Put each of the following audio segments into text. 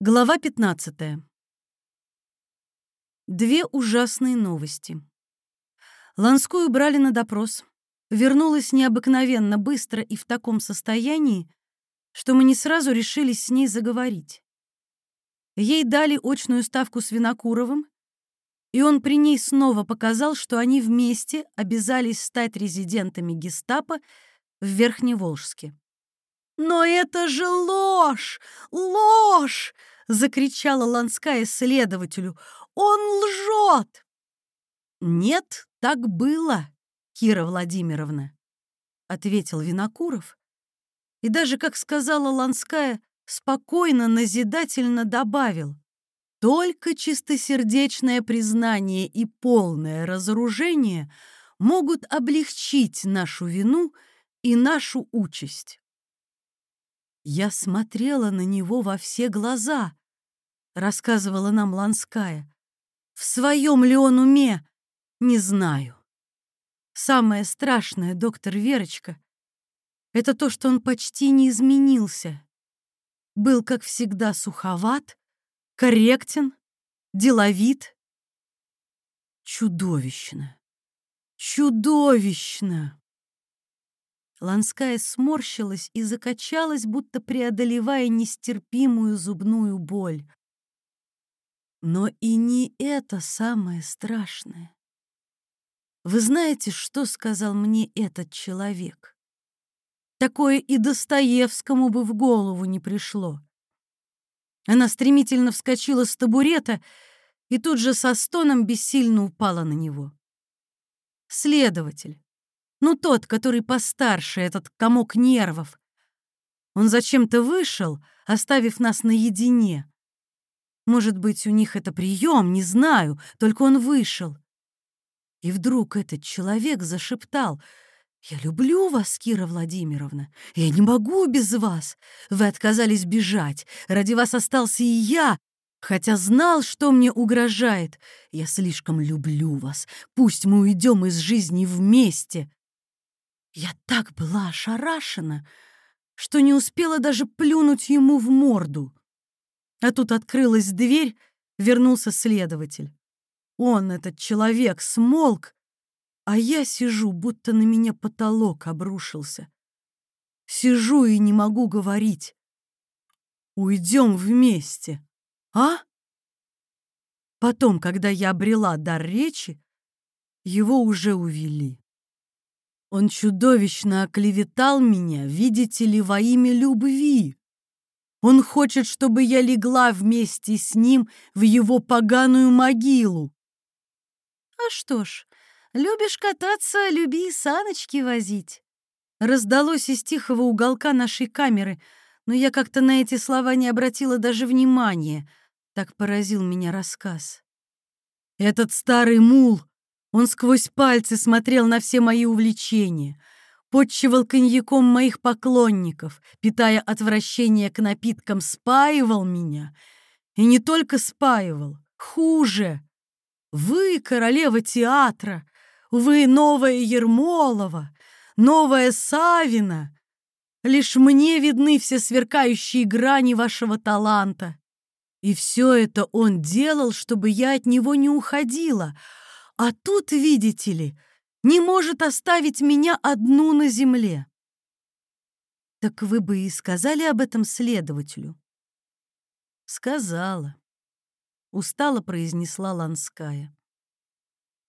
Глава 15. Две ужасные новости. Ланскую брали на допрос. Вернулась необыкновенно быстро и в таком состоянии, что мы не сразу решились с ней заговорить. Ей дали очную ставку с Винокуровым, и он при ней снова показал, что они вместе обязались стать резидентами гестапо в Верхневолжске. «Но это же ложь! Ложь!» — закричала Ланская следователю. «Он лжет!» «Нет, так было, Кира Владимировна», — ответил Винокуров. И даже, как сказала Ланская, спокойно, назидательно добавил. «Только чистосердечное признание и полное разоружение могут облегчить нашу вину и нашу участь». «Я смотрела на него во все глаза», — рассказывала нам Ланская. «В своем ли он уме? Не знаю. Самое страшное, доктор Верочка, это то, что он почти не изменился. Был, как всегда, суховат, корректен, деловит. Чудовищно! Чудовищно! Ланская сморщилась и закачалась, будто преодолевая нестерпимую зубную боль. Но и не это самое страшное. Вы знаете, что сказал мне этот человек? Такое и Достоевскому бы в голову не пришло. Она стремительно вскочила с табурета и тут же со стоном бессильно упала на него. Следователь, ну, тот, который постарше, этот комок нервов. Он зачем-то вышел, оставив нас наедине. Может быть, у них это прием, не знаю, только он вышел. И вдруг этот человек зашептал «Я люблю вас, Кира Владимировна. Я не могу без вас. Вы отказались бежать. Ради вас остался и я, хотя знал, что мне угрожает. Я слишком люблю вас. Пусть мы уйдем из жизни вместе». Я так была ошарашена, что не успела даже плюнуть ему в морду. А тут открылась дверь, вернулся следователь. Он, этот человек, смолк, а я сижу, будто на меня потолок обрушился. Сижу и не могу говорить. Уйдем вместе, а? Потом, когда я обрела дар речи, его уже увели. Он чудовищно оклеветал меня, видите ли, во имя любви. Он хочет, чтобы я легла вместе с ним в его поганую могилу. А что ж, любишь кататься, люби и саночки возить. Раздалось из тихого уголка нашей камеры, но я как-то на эти слова не обратила даже внимания. Так поразил меня рассказ. Этот старый мул он сквозь пальцы смотрел на все мои увлечения, подчивал коньяком моих поклонников, питая отвращение к напиткам, спаивал меня. И не только спаивал, хуже. Вы, королева театра, вы, новая Ермолова, новая Савина. Лишь мне видны все сверкающие грани вашего таланта. И все это он делал, чтобы я от него не уходила — а тут, видите ли, не может оставить меня одну на земле. Так вы бы и сказали об этом следователю. Сказала. Устало произнесла Ланская.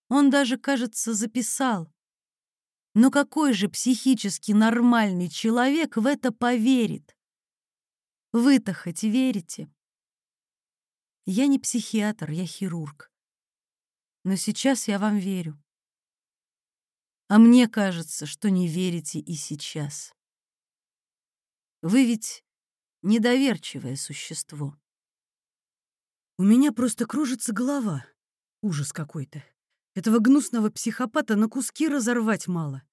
Он даже, кажется, записал. Но какой же психически нормальный человек в это поверит? Вы-то хоть верите? Я не психиатр, я хирург но сейчас я вам верю. А мне кажется, что не верите и сейчас. Вы ведь недоверчивое существо. У меня просто кружится голова. Ужас какой-то. Этого гнусного психопата на куски разорвать мало.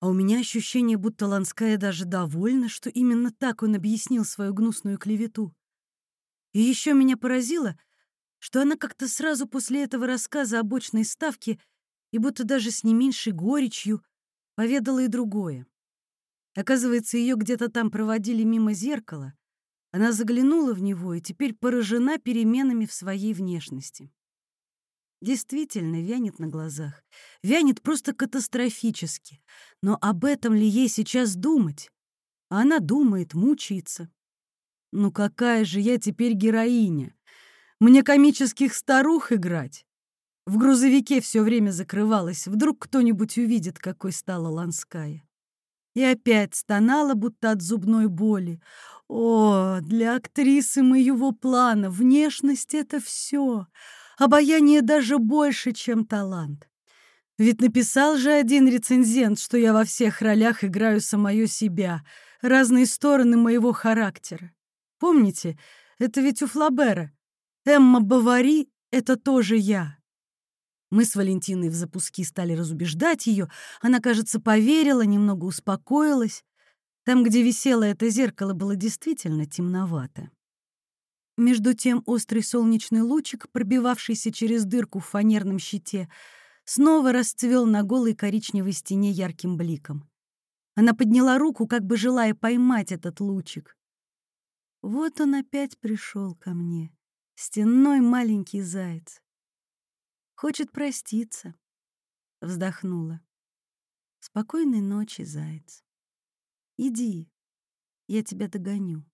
А у меня ощущение, будто Ланская даже довольна, что именно так он объяснил свою гнусную клевету. И еще меня поразило, что она как-то сразу после этого рассказа о бочной ставке и будто даже с не меньшей горечью поведала и другое. Оказывается, ее где-то там проводили мимо зеркала, Она заглянула в него и теперь поражена переменами в своей внешности. Действительно, вянет на глазах. Вянет просто катастрофически. Но об этом ли ей сейчас думать? А она думает, мучается. Ну какая же я теперь героиня? Мне комических старух играть? В грузовике все время закрывалась. Вдруг кто-нибудь увидит, какой стала Ланская. И опять стонала, будто от зубной боли. О, для актрисы моего плана внешность — это все. Обаяние даже больше, чем талант. Ведь написал же один рецензент, что я во всех ролях играю самое себя, разные стороны моего характера. Помните, это ведь у Флабера. Эмма Бавари — это тоже я. Мы с Валентиной в запуски стали разубеждать ее. Она, кажется, поверила, немного успокоилась. Там, где висело это зеркало, было действительно темновато. Между тем острый солнечный лучик, пробивавшийся через дырку в фанерном щите, снова расцвел на голой коричневой стене ярким бликом. Она подняла руку, как бы желая поймать этот лучик. Вот он опять пришел ко мне, стенной маленький заяц. Хочет проститься. Вздохнула. Спокойной ночи, заяц. Иди, я тебя догоню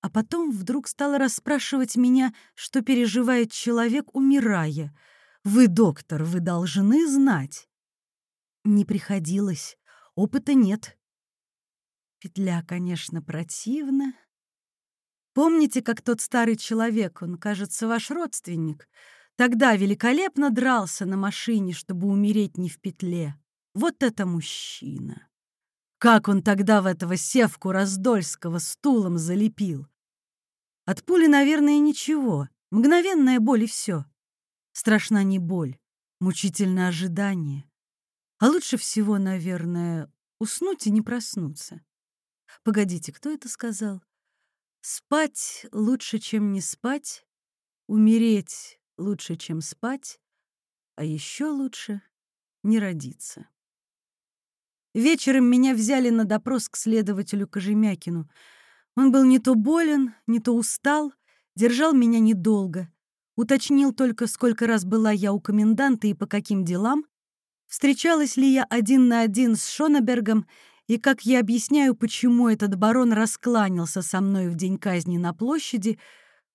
а потом вдруг стала расспрашивать меня, что переживает человек, умирая. «Вы, доктор, вы должны знать». Не приходилось, опыта нет. Петля, конечно, противна. Помните, как тот старый человек, он, кажется, ваш родственник, тогда великолепно дрался на машине, чтобы умереть не в петле? Вот это мужчина! Как он тогда в этого севку Раздольского стулом залепил? От пули, наверное, ничего. Мгновенная боль и все. Страшна не боль, мучительное ожидание. А лучше всего, наверное, уснуть и не проснуться. Погодите, кто это сказал? Спать лучше, чем не спать, умереть лучше, чем спать, а еще лучше не родиться. Вечером меня взяли на допрос к следователю Кожемякину. Он был не то болен, не то устал, держал меня недолго. Уточнил только, сколько раз была я у коменданта и по каким делам, встречалась ли я один на один с Шонебергом и как я объясняю, почему этот барон раскланялся со мной в день казни на площади,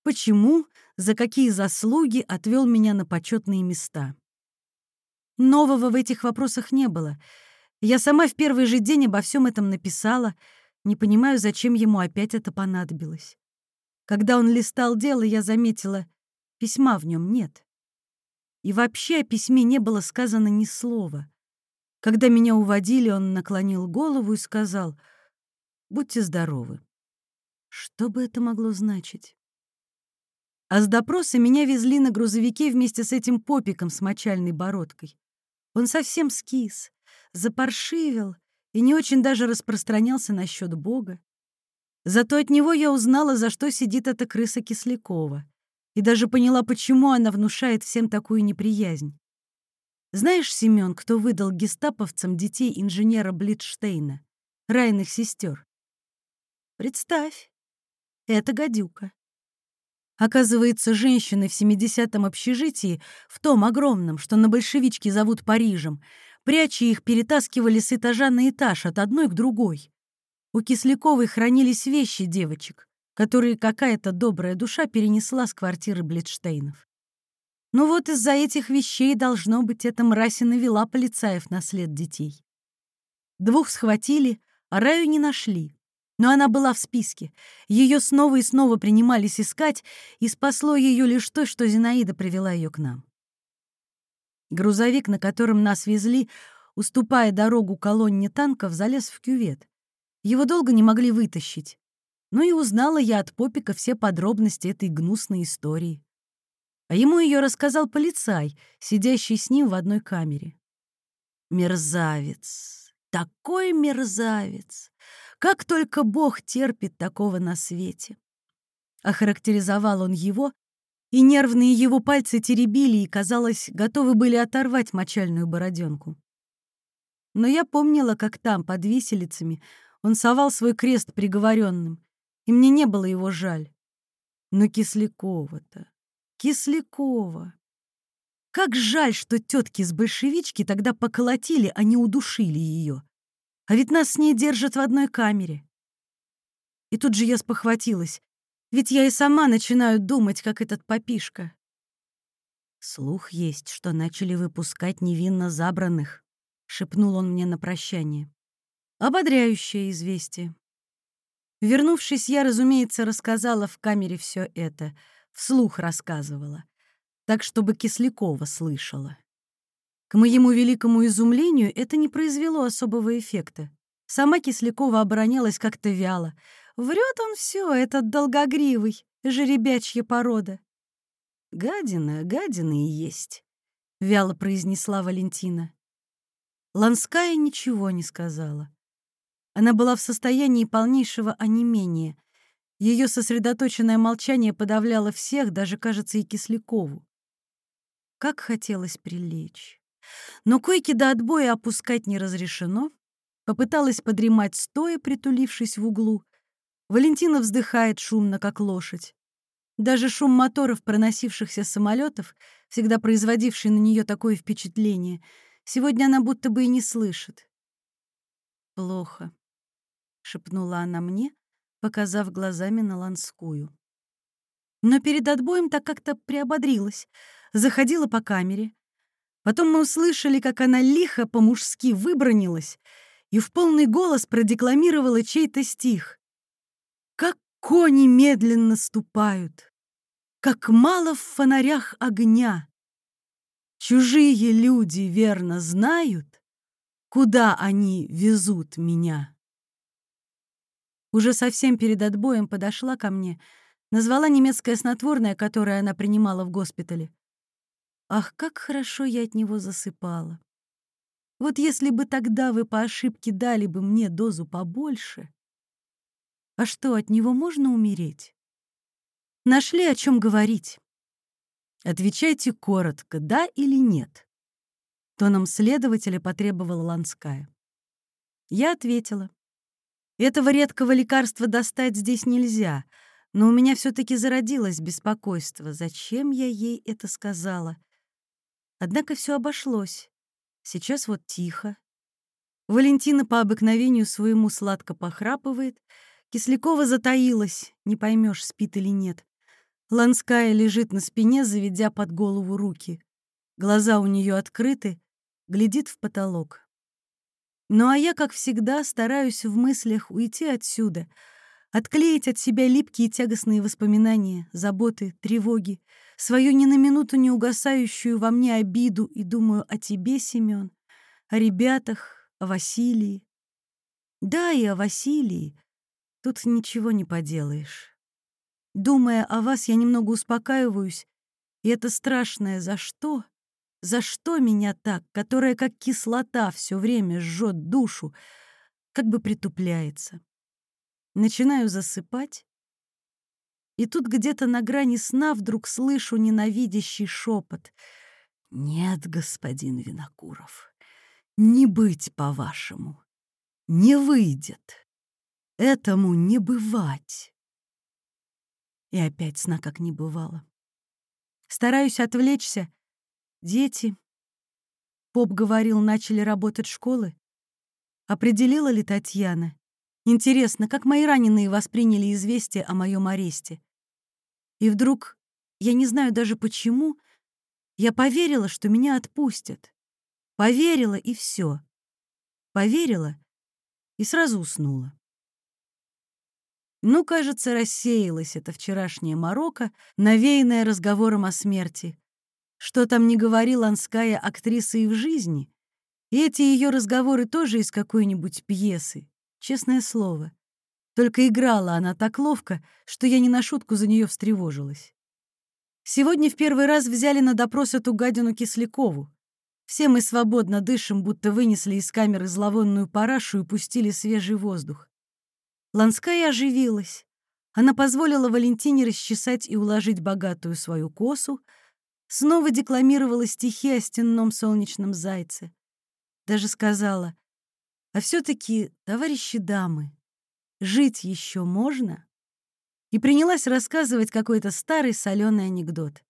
почему, за какие заслуги отвел меня на почетные места. Нового в этих вопросах не было — я сама в первый же день обо всем этом написала, не понимаю, зачем ему опять это понадобилось. Когда он листал дело, я заметила, письма в нем нет. И вообще о письме не было сказано ни слова. Когда меня уводили, он наклонил голову и сказал, «Будьте здоровы». Что бы это могло значить? А с допроса меня везли на грузовике вместе с этим попиком с мочальной бородкой. Он совсем скис, запаршивил и не очень даже распространялся насчет Бога. Зато от него я узнала, за что сидит эта крыса Кислякова, и даже поняла, почему она внушает всем такую неприязнь. Знаешь, Семен, кто выдал гестаповцам детей инженера Блитштейна, райных сестер? Представь, это гадюка. Оказывается, женщины в 70-м общежитии, в том огромном, что на большевичке зовут Парижем, пряча их, перетаскивали с этажа на этаж от одной к другой. У Кисляковой хранились вещи девочек, которые какая-то добрая душа перенесла с квартиры Блитштейнов. Ну вот из-за этих вещей, должно быть, эта мразь и навела полицаев на след детей. Двух схватили, а Раю не нашли. Но она была в списке. Ее снова и снова принимались искать, и спасло ее лишь то, что Зинаида привела ее к нам. Грузовик, на котором нас везли, уступая дорогу колонне танков, залез в кювет. Его долго не могли вытащить. Ну и узнала я от Попика все подробности этой гнусной истории. А ему ее рассказал полицай, сидящий с ним в одной камере. Мерзавец, такой мерзавец! Как только Бог терпит такого на свете! Охарактеризовал он его и нервные его пальцы теребили и, казалось, готовы были оторвать мочальную бороденку. Но я помнила, как там, под виселицами, он совал свой крест приговоренным, и мне не было его жаль. Но Кислякова-то, Кислякова. Как жаль, что тетки с большевички тогда поколотили, а не удушили ее. А ведь нас с ней держат в одной камере. И тут же я спохватилась, ведь я и сама начинаю думать, как этот попишка. Слух есть, что начали выпускать невинно забранных, шепнул он мне на прощание. Ободряющее известие. Вернувшись, я, разумеется, рассказала в камере все это, вслух рассказывала, так, чтобы Кислякова слышала. К моему великому изумлению это не произвело особого эффекта. Сама Кислякова оборонялась как-то вяло. Врет он все, этот долгогривый, жеребячья порода. «Гадина, гадина и есть», — вяло произнесла Валентина. Ланская ничего не сказала. Она была в состоянии полнейшего онемения. Ее сосредоточенное молчание подавляло всех, даже, кажется, и Кислякову. Как хотелось прилечь. Но койки до отбоя опускать не разрешено. Попыталась подремать стоя, притулившись в углу. Валентина вздыхает шумно, как лошадь. Даже шум моторов проносившихся самолетов, всегда производивший на нее такое впечатление, сегодня она будто бы и не слышит. Плохо шепнула она мне, показав глазами на Ланскую. Но перед отбоем так как-то приободрилась, заходила по камере. Потом мы услышали, как она лихо по-мужски выбронилась и в полный голос продекламировала чей-то стих. «Как кони медленно ступают, как мало в фонарях огня. Чужие люди верно знают, куда они везут меня». Уже совсем перед отбоем подошла ко мне, назвала немецкое снотворное, которое она принимала в госпитале. Ах, как хорошо я от него засыпала. Вот если бы тогда вы по ошибке дали бы мне дозу побольше. А что, от него можно умереть? Нашли о чем говорить. Отвечайте коротко, да или нет. Тоном следователя потребовала Ланская. Я ответила. Этого редкого лекарства достать здесь нельзя, но у меня все таки зародилось беспокойство. Зачем я ей это сказала? Однако все обошлось. Сейчас вот тихо. Валентина по обыкновению своему сладко похрапывает. Кислякова затаилась, не поймешь, спит или нет. Ланская лежит на спине, заведя под голову руки. Глаза у нее открыты, глядит в потолок. Ну а я, как всегда, стараюсь в мыслях уйти отсюда, отклеить от себя липкие тягостные воспоминания, заботы, тревоги, свою ни на минуту не угасающую во мне обиду и думаю о тебе, Семен, о ребятах, о Василии. Да, и о Василии. Тут ничего не поделаешь. Думая о вас, я немного успокаиваюсь, и это страшное «за что?» За что меня так, которая как кислота все время жжет душу, как бы притупляется? Начинаю засыпать, и тут где-то на грани сна вдруг слышу ненавидящий шепот. «Нет, господин Винокуров, не быть по-вашему, не выйдет, этому не бывать». И опять сна как не бывало. Стараюсь отвлечься, Дети. Поп говорил, начали работать школы. Определила ли Татьяна? Интересно, как мои раненые восприняли известие о моем аресте? И вдруг, я не знаю даже почему, я поверила, что меня отпустят. Поверила, и все. Поверила и сразу уснула. Ну, кажется, рассеялась эта вчерашняя морока, навеянная разговором о смерти. Что там не говорила Анская актриса и в жизни, и эти ее разговоры тоже из какой-нибудь пьесы, честное слово. Только играла она так ловко, что я не на шутку за нее встревожилась. Сегодня в первый раз взяли на допрос эту гадину Кислякову. Все мы свободно дышим, будто вынесли из камеры зловонную парашу и пустили свежий воздух. Ланская оживилась. Она позволила Валентине расчесать и уложить богатую свою косу, снова декламировала стихи о стенном солнечном зайце. Даже сказала, а все-таки, товарищи дамы, жить еще можно? и принялась рассказывать какой-то старый соленый анекдот.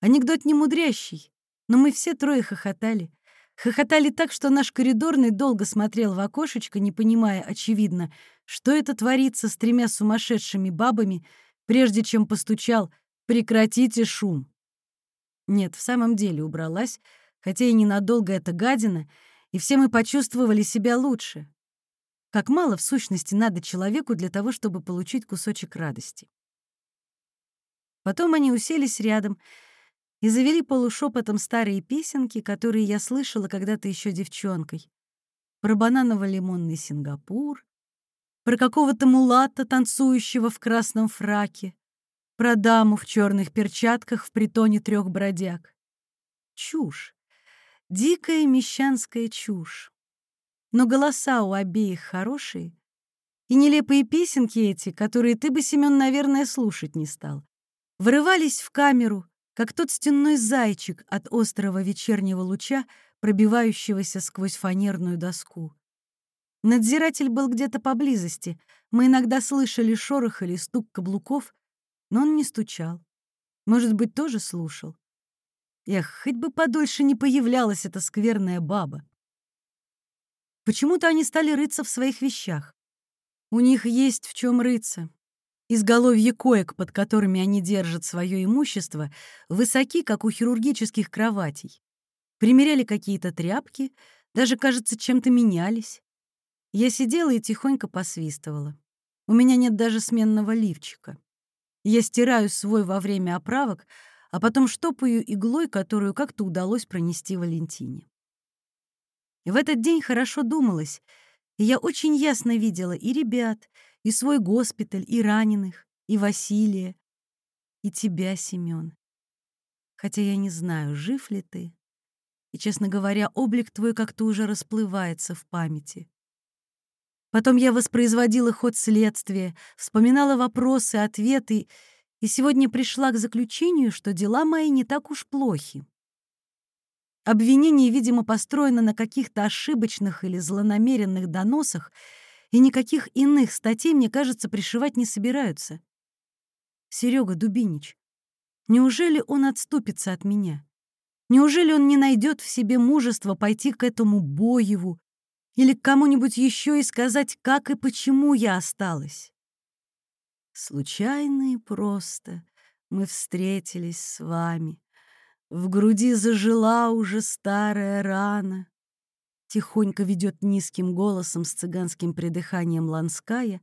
Анекдот не мудрящий, но мы все трое хохотали. Хохотали так, что наш коридорный долго смотрел в окошечко, не понимая, очевидно, что это творится с тремя сумасшедшими бабами, прежде чем постучал «Прекратите шум». Нет, в самом деле убралась, хотя и ненадолго эта гадина, и все мы почувствовали себя лучше. Как мало, в сущности, надо человеку для того, чтобы получить кусочек радости. Потом они уселись рядом — и завели полушепотом старые песенки, которые я слышала когда-то еще девчонкой. Про бананово-лимонный Сингапур, про какого-то мулата, танцующего в красном фраке, про даму в черных перчатках в притоне трех бродяг. Чушь. Дикая мещанская чушь. Но голоса у обеих хорошие, и нелепые песенки эти, которые ты бы, Семен, наверное, слушать не стал, врывались в камеру, как тот стенной зайчик от острого вечернего луча, пробивающегося сквозь фанерную доску. Надзиратель был где-то поблизости. Мы иногда слышали шорох или стук каблуков, но он не стучал. Может быть, тоже слушал. Эх, хоть бы подольше не появлялась эта скверная баба. Почему-то они стали рыться в своих вещах. У них есть в чем рыться. Изголовье коек, под которыми они держат свое имущество, высоки, как у хирургических кроватей. Примеряли какие-то тряпки, даже, кажется, чем-то менялись. Я сидела и тихонько посвистывала. У меня нет даже сменного лифчика. Я стираю свой во время оправок, а потом штопаю иглой, которую как-то удалось пронести Валентине. В этот день хорошо думалось, и я очень ясно видела и ребят, и свой госпиталь, и раненых, и Василия, и тебя, Семен. Хотя я не знаю, жив ли ты, и, честно говоря, облик твой как-то уже расплывается в памяти. Потом я воспроизводила ход следствия, вспоминала вопросы, ответы, и сегодня пришла к заключению, что дела мои не так уж плохи. Обвинение, видимо, построено на каких-то ошибочных или злонамеренных доносах, и никаких иных статей, мне кажется, пришивать не собираются. Серега Дубинич, неужели он отступится от меня? Неужели он не найдет в себе мужества пойти к этому Боеву или к кому-нибудь еще и сказать, как и почему я осталась? Случайно и просто мы встретились с вами. В груди зажила уже старая рана. Тихонько ведет низким голосом с цыганским придыханием Ланская.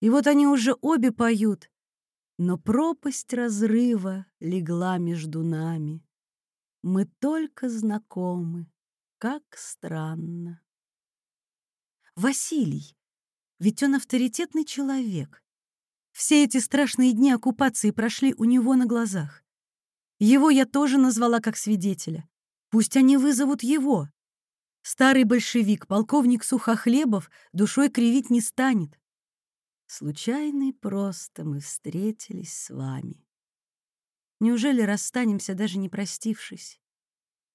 И вот они уже обе поют. Но пропасть разрыва легла между нами. Мы только знакомы, как странно. Василий, ведь он авторитетный человек. Все эти страшные дни оккупации прошли у него на глазах. Его я тоже назвала как свидетеля. Пусть они вызовут его. Старый большевик, полковник Сухохлебов, душой кривить не станет. Случайно и просто мы встретились с вами. Неужели расстанемся, даже не простившись?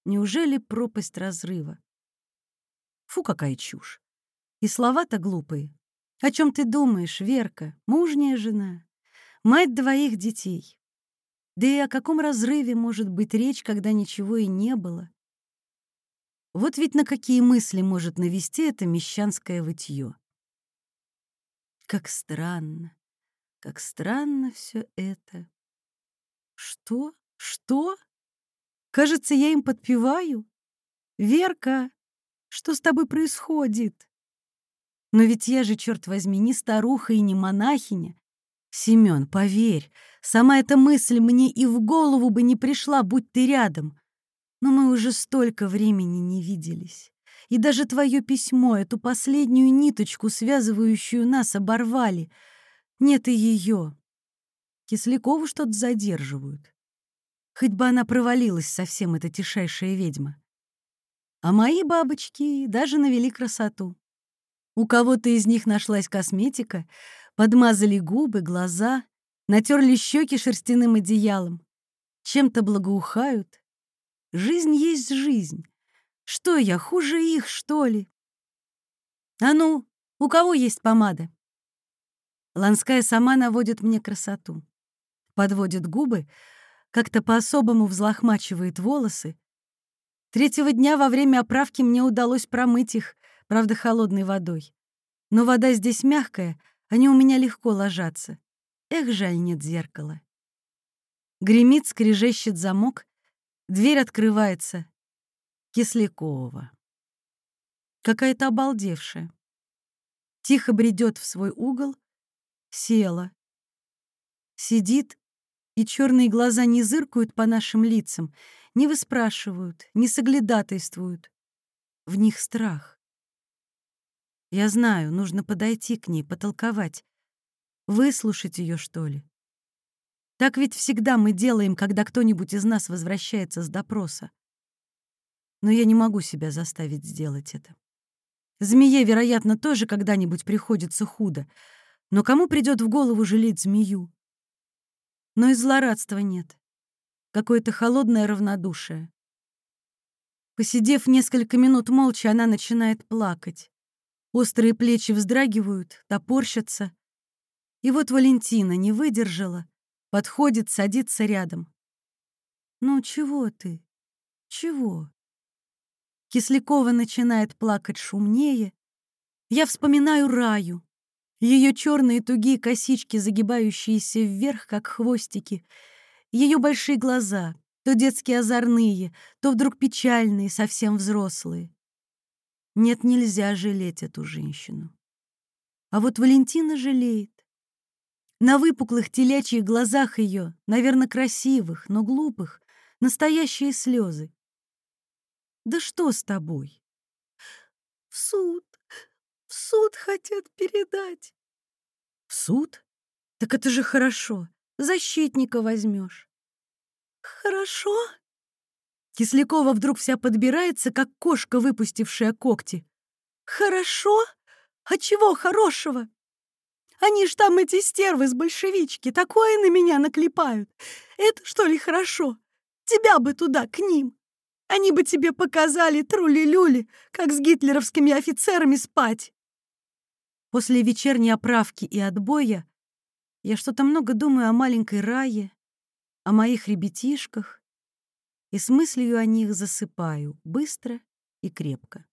Неужели пропасть разрыва? Фу, какая чушь! И слова-то глупые. О чем ты думаешь, Верка, мужняя жена, мать двоих детей? Да и о каком разрыве может быть речь, когда ничего и не было? Вот ведь на какие мысли может навести это мещанское вытье. Как странно, как странно все это. Что? Что? Кажется, я им подпеваю. Верка, что с тобой происходит? Но ведь я же, черт возьми, не старуха и не монахиня. Семен, поверь, сама эта мысль мне и в голову бы не пришла, будь ты рядом. Но мы уже столько времени не виделись. И даже твое письмо, эту последнюю ниточку, связывающую нас, оборвали. Нет и ее. Кислякову что-то задерживают. Хоть бы она провалилась совсем, эта тишайшая ведьма. А мои бабочки даже навели красоту. У кого-то из них нашлась косметика, подмазали губы, глаза, натерли щеки шерстяным одеялом, чем-то благоухают, Жизнь есть жизнь. Что я, хуже их, что ли? А ну, у кого есть помада? Ланская сама наводит мне красоту. Подводит губы, как-то по-особому взлохмачивает волосы. Третьего дня во время оправки мне удалось промыть их, правда, холодной водой. Но вода здесь мягкая, они у меня легко ложатся. Эх, жаль, нет зеркала. Гремит, скрежещет замок, дверь открывается. Кислякова. Какая-то обалдевшая. Тихо бредет в свой угол, села. Сидит, и черные глаза не зыркают по нашим лицам, не выспрашивают, не соглядатайствуют. В них страх. Я знаю, нужно подойти к ней, потолковать. Выслушать ее, что ли? Так ведь всегда мы делаем, когда кто-нибудь из нас возвращается с допроса. Но я не могу себя заставить сделать это. Змее, вероятно, тоже когда-нибудь приходится худо. Но кому придет в голову жалеть змею? Но и злорадства нет. Какое-то холодное равнодушие. Посидев несколько минут молча, она начинает плакать. Острые плечи вздрагивают, топорщатся. И вот Валентина не выдержала, подходит, садится рядом. «Ну, чего ты? Чего?» Кислякова начинает плакать шумнее. Я вспоминаю Раю. Ее черные тугие косички, загибающиеся вверх, как хвостики. Ее большие глаза, то детские озорные, то вдруг печальные, совсем взрослые. Нет, нельзя жалеть эту женщину. А вот Валентина жалеет. На выпуклых телячьих глазах ее, наверное, красивых, но глупых, настоящие слезы. Да что с тобой? В суд. В суд хотят передать. В суд? Так это же хорошо. Защитника возьмешь. Хорошо? Кислякова вдруг вся подбирается, как кошка, выпустившая когти. Хорошо? А чего хорошего? Они ж там эти стервы с большевички такое на меня наклепают. Это что ли хорошо? Тебя бы туда, к ним. Они бы тебе показали трули-люли, как с гитлеровскими офицерами спать. После вечерней оправки и отбоя я что-то много думаю о маленькой Рае, о моих ребятишках, и с мыслью о них засыпаю быстро и крепко.